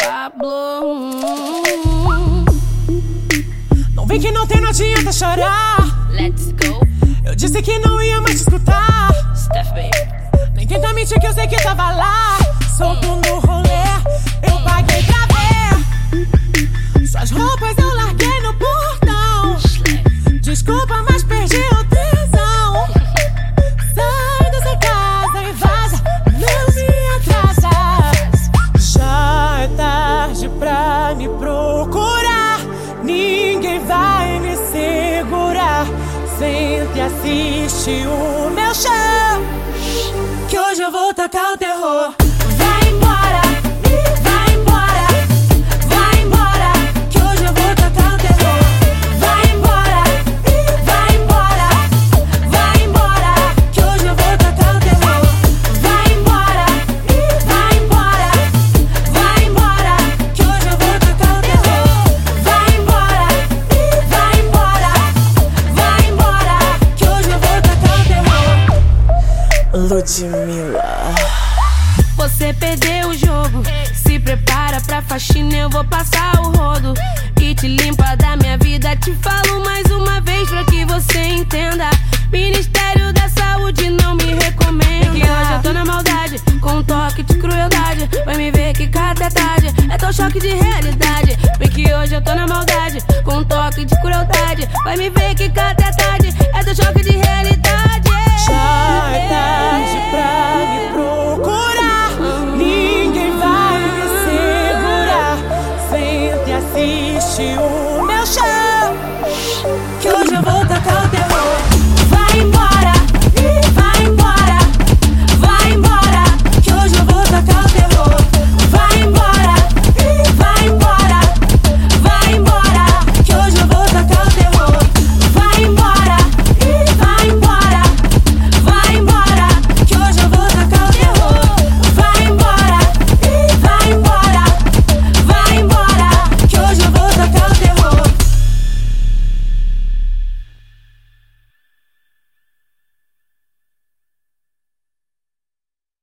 Pablo. Não vem que não tem, não adianta chorar. Let's go. Eu disse que não ia mais te escutar. Senta e assiste o meu show. Que hoje eu vou tacar o terror. Ludmilla. Você perdeu o jogo. Se prepara pra faxina, eu vou passar o rodo. E te limpa da minha vida. Te falo mais uma vez pra que você entenda. Ministério da Saúde não me recomenda. Que hoje eu tô na maldade, com um toque de crueldade. Vai me ver que catetade é tão choque de realidade. Vem que hoje eu tô na maldade, com um toque de crueldade. Vai me ver que catetade é tão choque de realidade. triste o meu chão. Que hoje eu vou tacar o